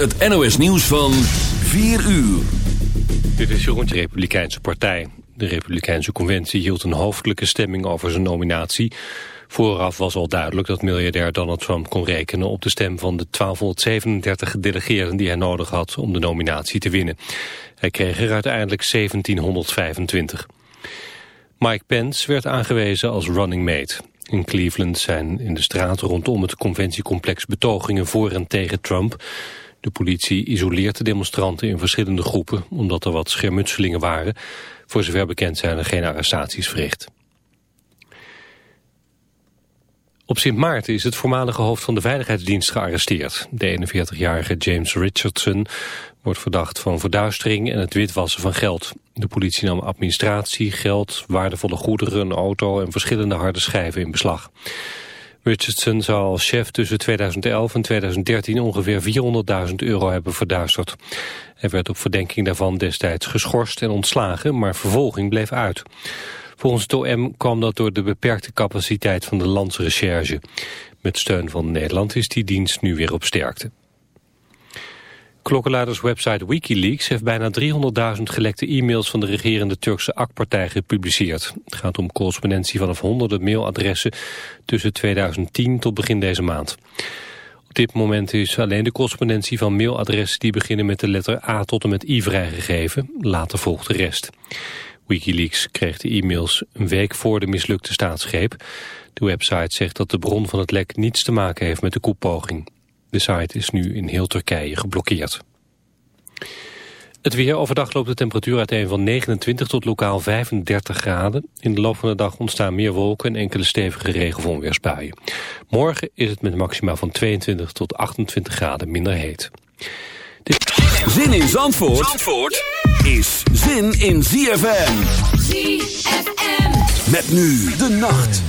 het NOS nieuws van 4 uur. Dit is Jeroen de Republikeinse Partij. De Republikeinse Conventie hield een hoofdelijke stemming over zijn nominatie. Vooraf was al duidelijk dat miljardair Donald Trump kon rekenen op de stem van de 1237 gedelegeerden die hij nodig had om de nominatie te winnen. Hij kreeg er uiteindelijk 1725. Mike Pence werd aangewezen als running mate. In Cleveland zijn in de straten rondom het conventiecomplex betogingen voor en tegen Trump. De politie isoleert de demonstranten in verschillende groepen omdat er wat schermutselingen waren. Voor zover bekend zijn er geen arrestaties verricht. Op Sint Maarten is het voormalige hoofd van de Veiligheidsdienst gearresteerd. De 41-jarige James Richardson wordt verdacht van verduistering en het witwassen van geld. De politie nam administratie, geld, waardevolle goederen, een auto en verschillende harde schijven in beslag. Richardson zou als chef tussen 2011 en 2013 ongeveer 400.000 euro hebben verduisterd. Hij werd op verdenking daarvan destijds geschorst en ontslagen, maar vervolging bleef uit. Volgens het OM kwam dat door de beperkte capaciteit van de landsrecherche. Met steun van Nederland is die dienst nu weer op sterkte. Klokkenluiderswebsite Wikileaks heeft bijna 300.000 gelekte e-mails van de regerende Turkse AK-partij gepubliceerd. Het gaat om correspondentie vanaf honderden mailadressen tussen 2010 tot begin deze maand. Op dit moment is alleen de correspondentie van mailadressen die beginnen met de letter A tot en met I vrijgegeven. Later volgt de rest. Wikileaks kreeg de e-mails een week voor de mislukte staatsgreep. De website zegt dat de bron van het lek niets te maken heeft met de koepoging. De site is nu in heel Turkije geblokkeerd. Het weer overdag loopt de temperatuur uiteen van 29 tot lokaal 35 graden. In de loop van de dag ontstaan meer wolken en enkele stevige regen- of onweersbuien. Morgen is het met maxima van 22 tot 28 graden minder heet. Zin in Zandvoort, Zandvoort is zin in ZFM. ZFM. Met nu de nacht.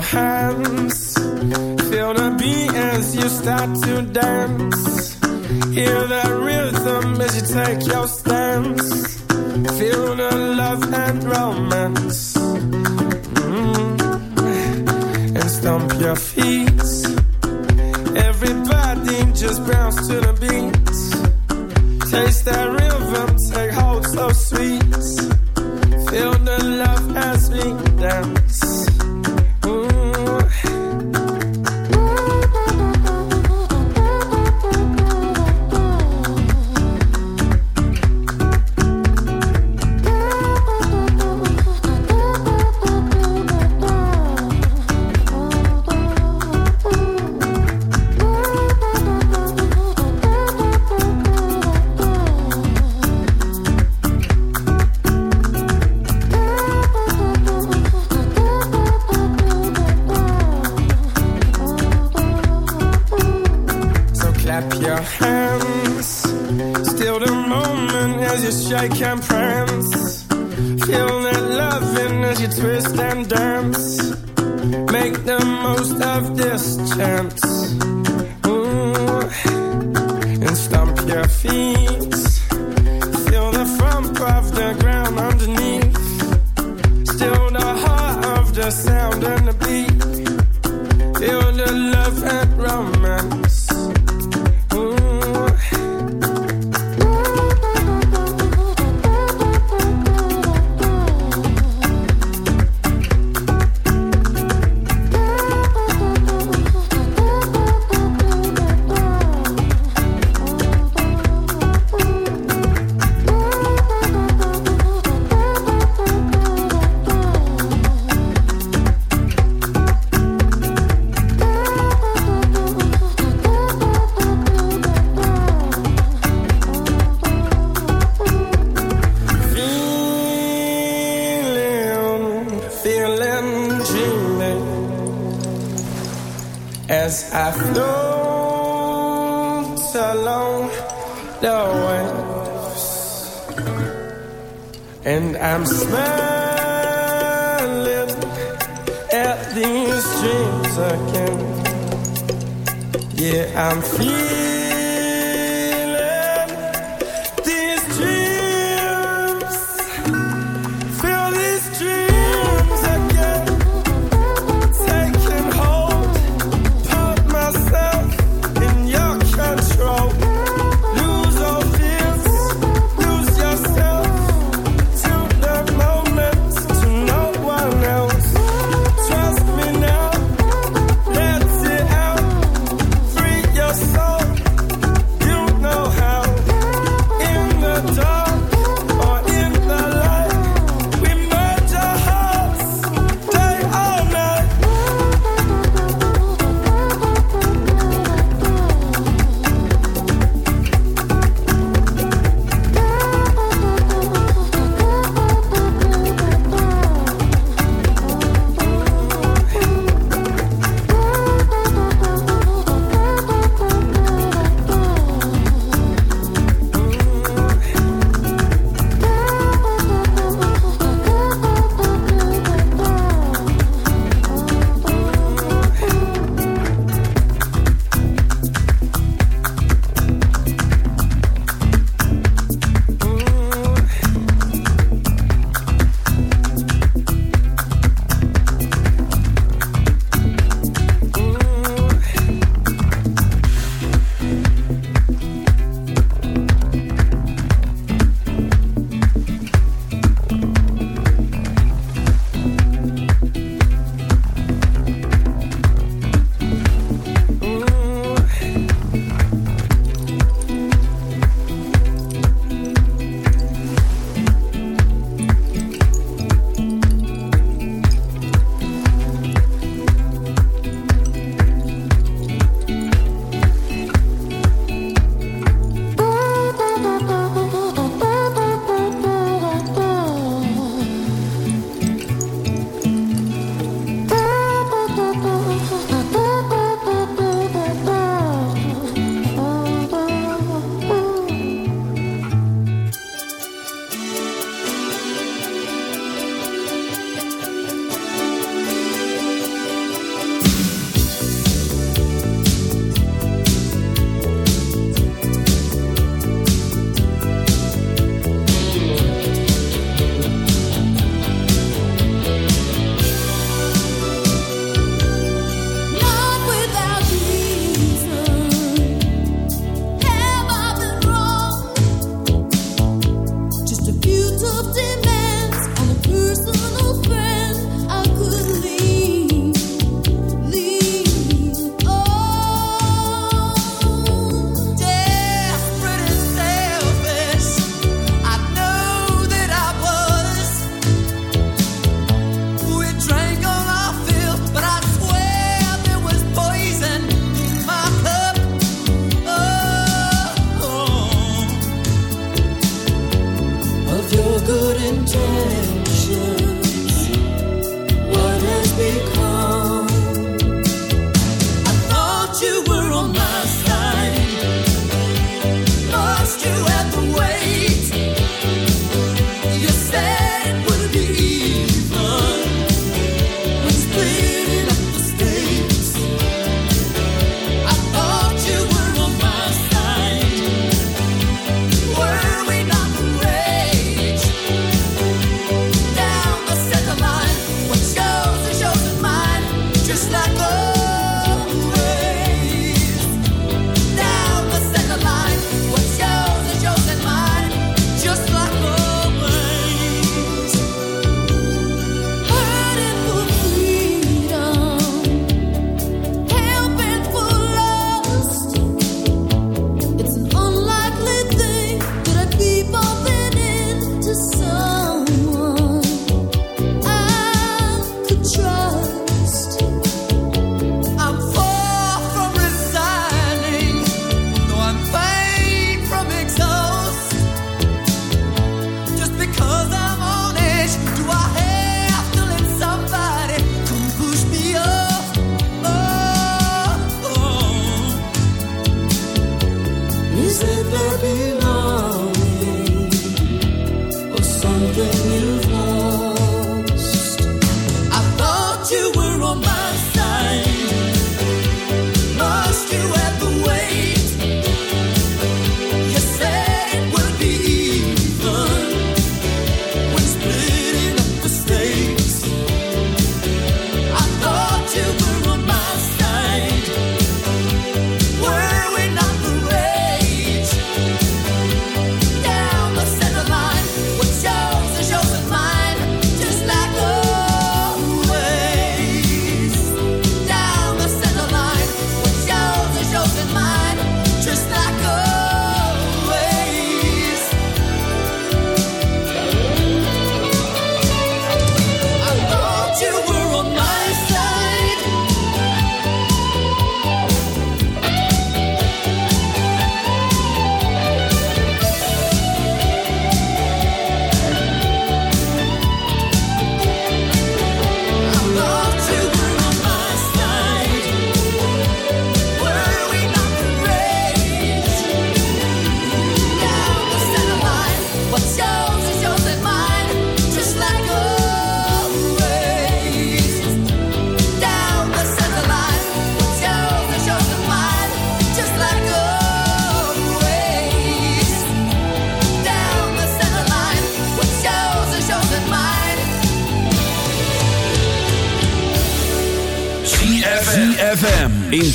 how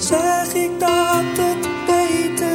zeg ik dat het beter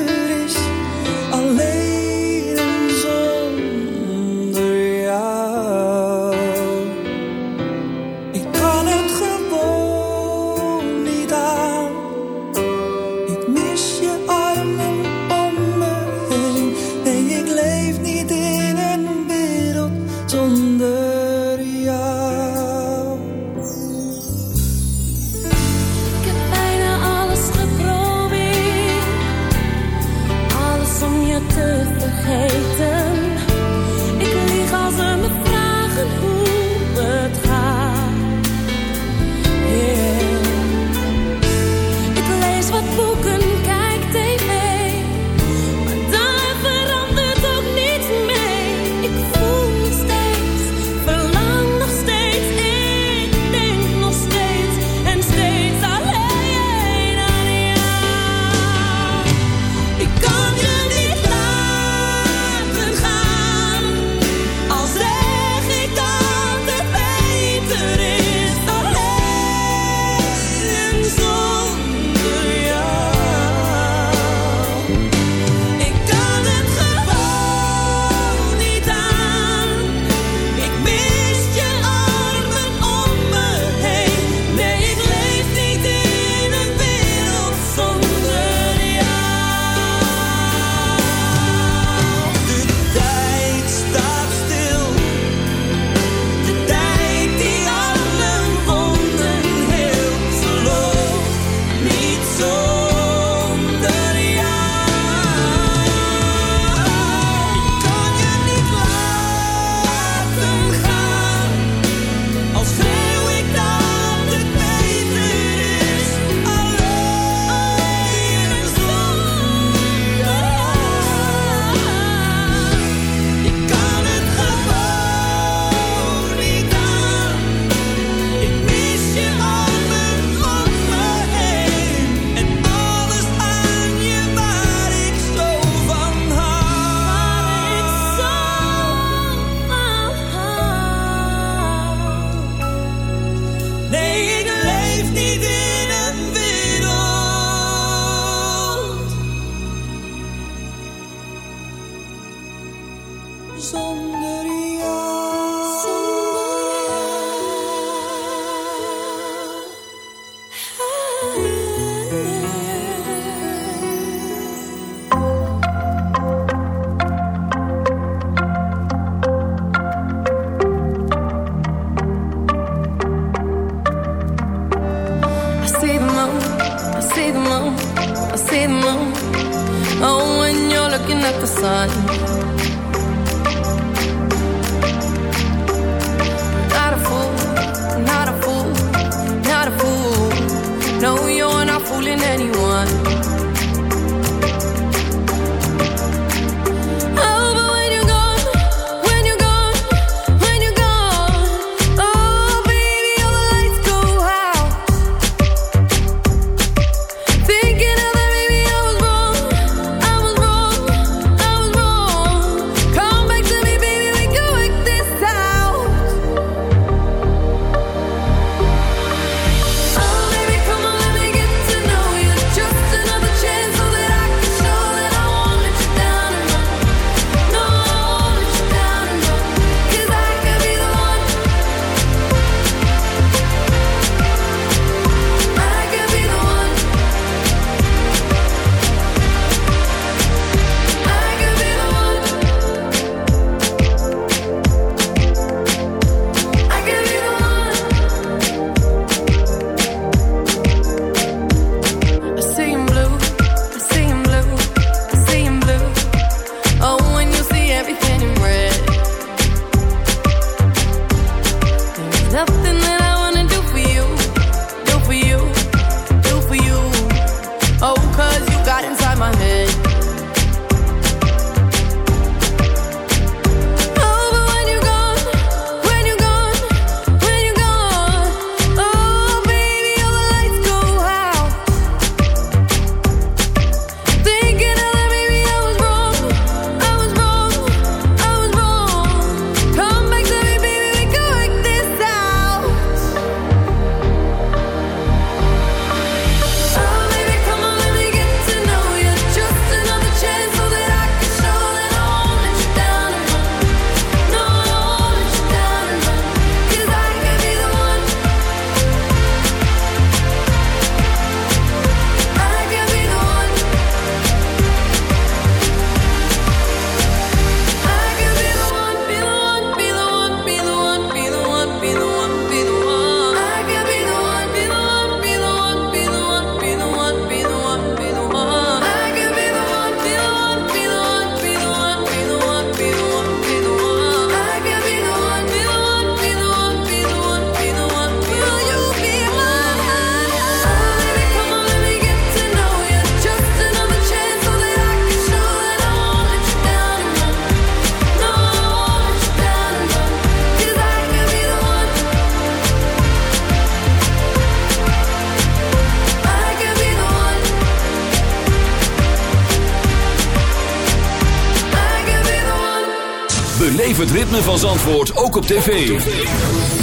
ritme van Zandvoort ook op tv.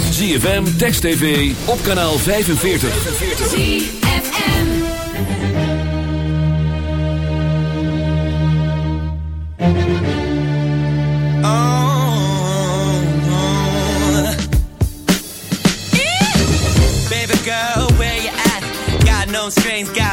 ZFM, Text TV, op kanaal 45. ZFM oh, oh. Baby girl, where you at? Got no strings, got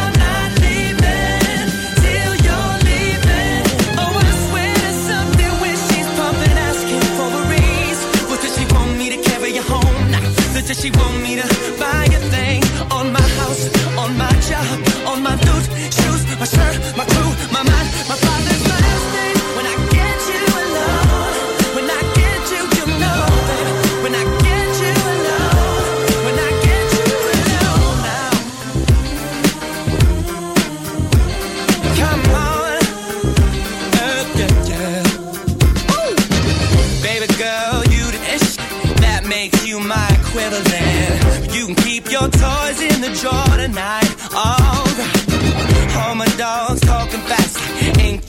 she want me to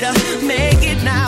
Make it now.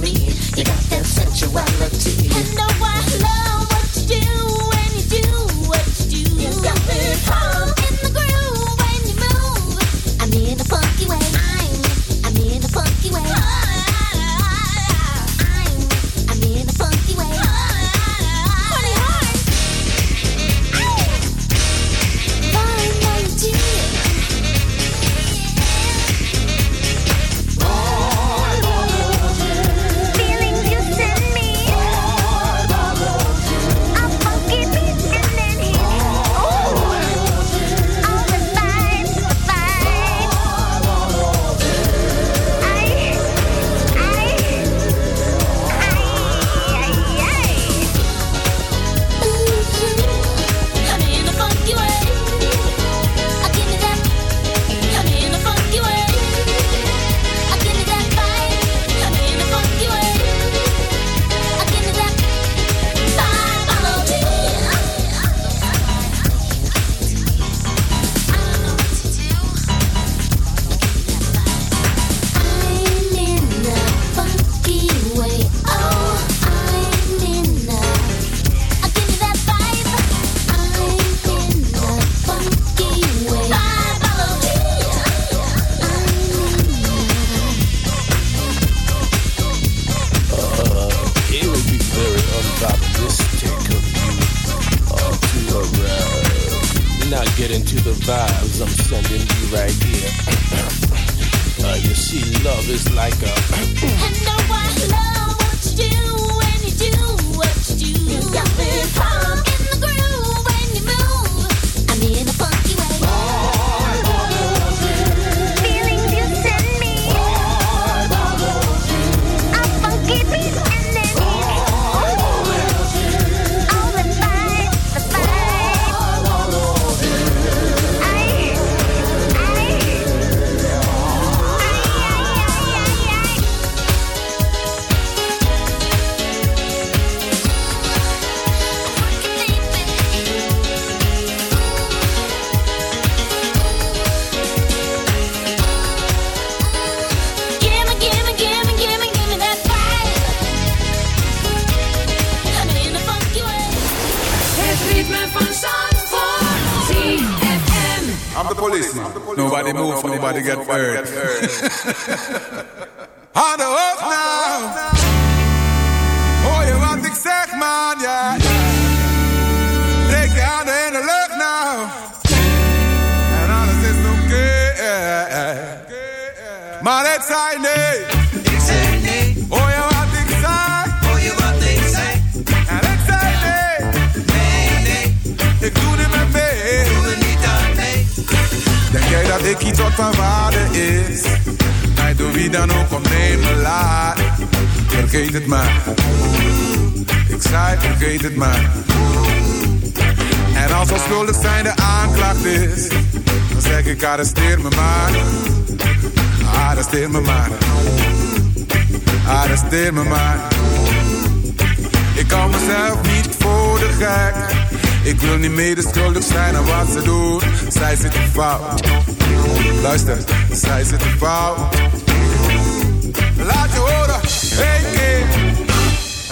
me. You got that sensuality. I know why.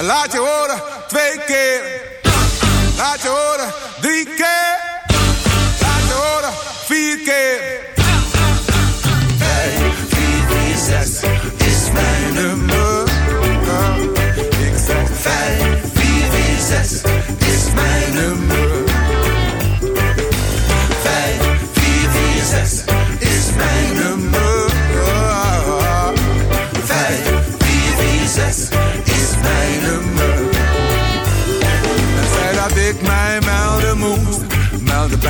Laat je horen twee keer. Laat je horen drie keer. Laat je horen vier keer. Vijf, vier, vier, zes is mijn nummer. Ik zeg 5446 is mijn nummer.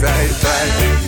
sai, sai.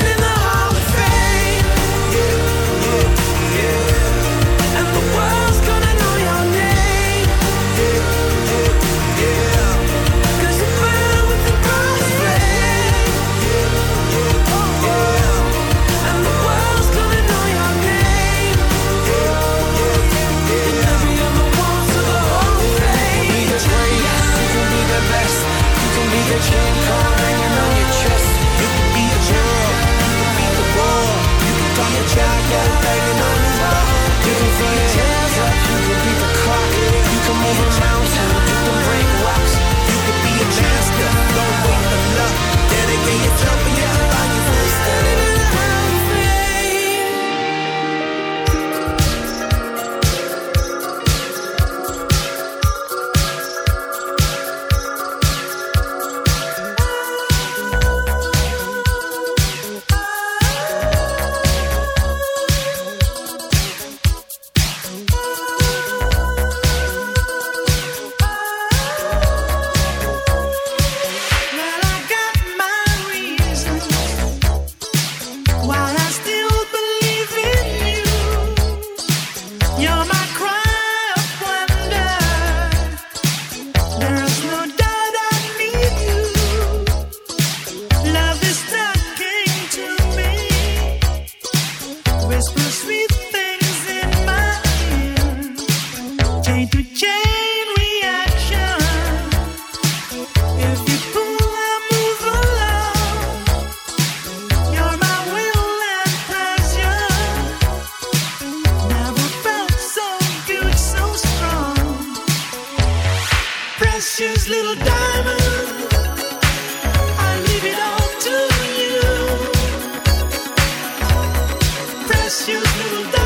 you to die.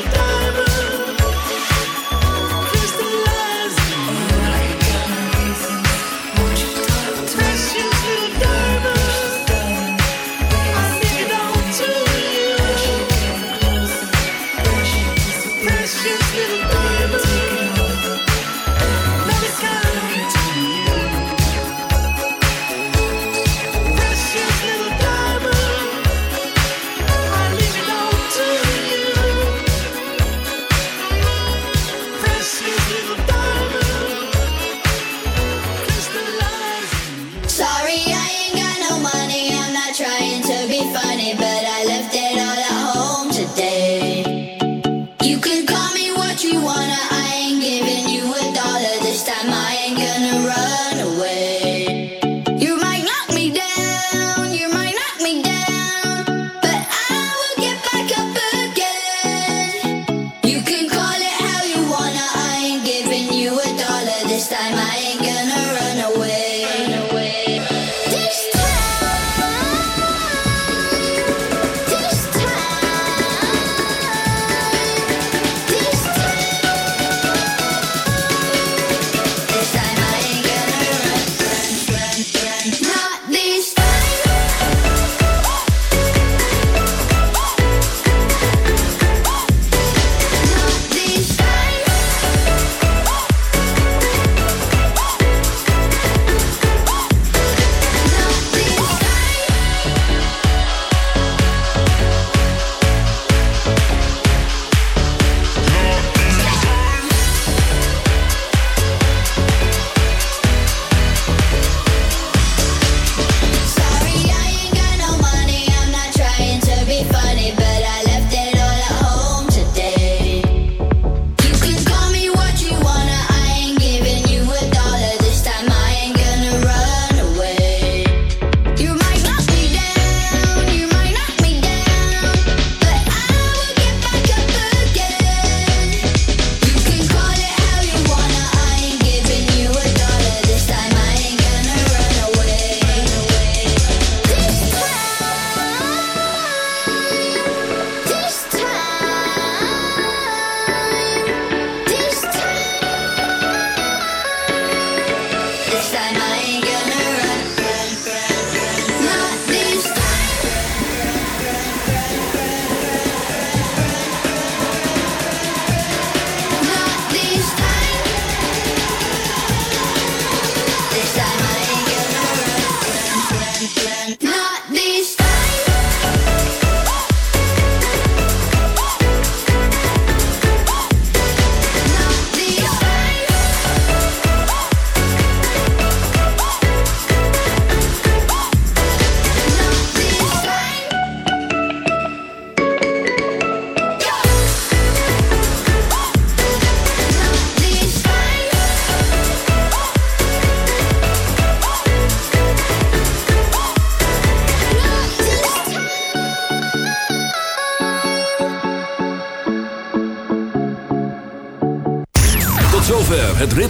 Santa.